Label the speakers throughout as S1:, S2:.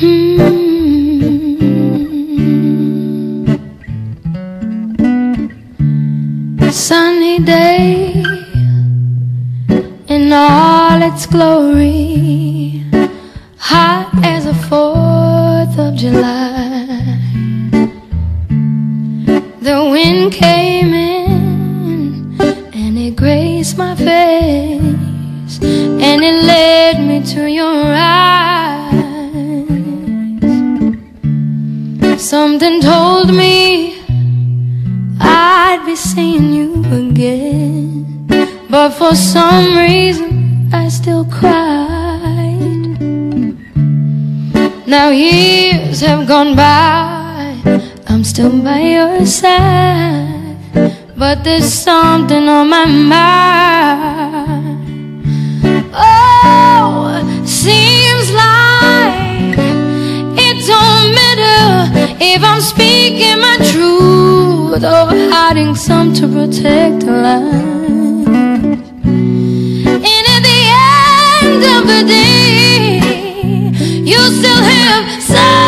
S1: Mm-hmm. Sunny day in all its glory, hot as a Fourth of July. The wind came in and it graced my face and it led me to your eyes. Something told me I'd be seeing you again. But for some reason, I still cried. Now years have gone by, I'm still by your side. But there's something on my mind. If I'm speaking my truth or hiding some to protect the light. And at the end of the day, you still have something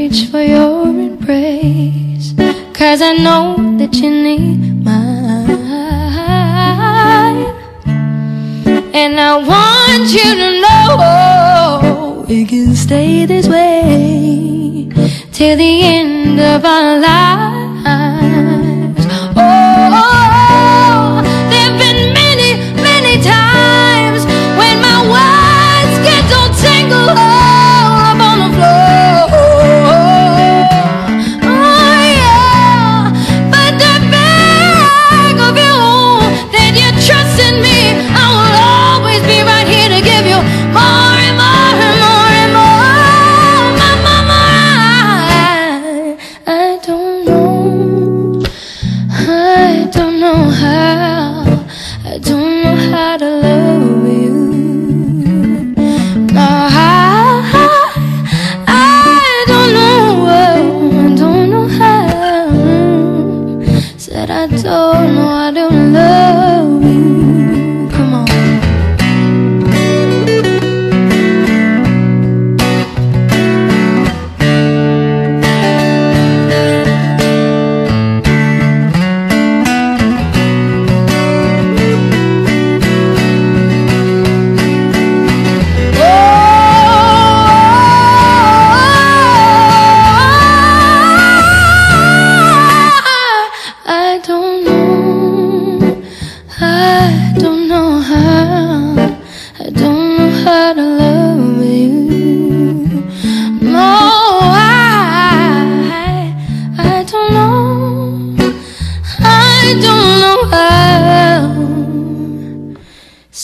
S1: reach for your embrace. Cause I know that you need mine. And I want you to know it can stay this way till the end of our lives. Said I don't know how to love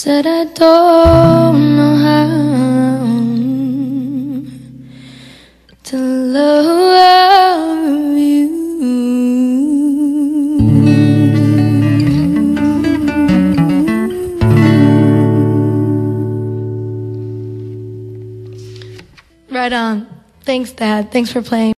S1: Said I don't know how to love you. Right on. Thanks, Dad. Thanks for playing.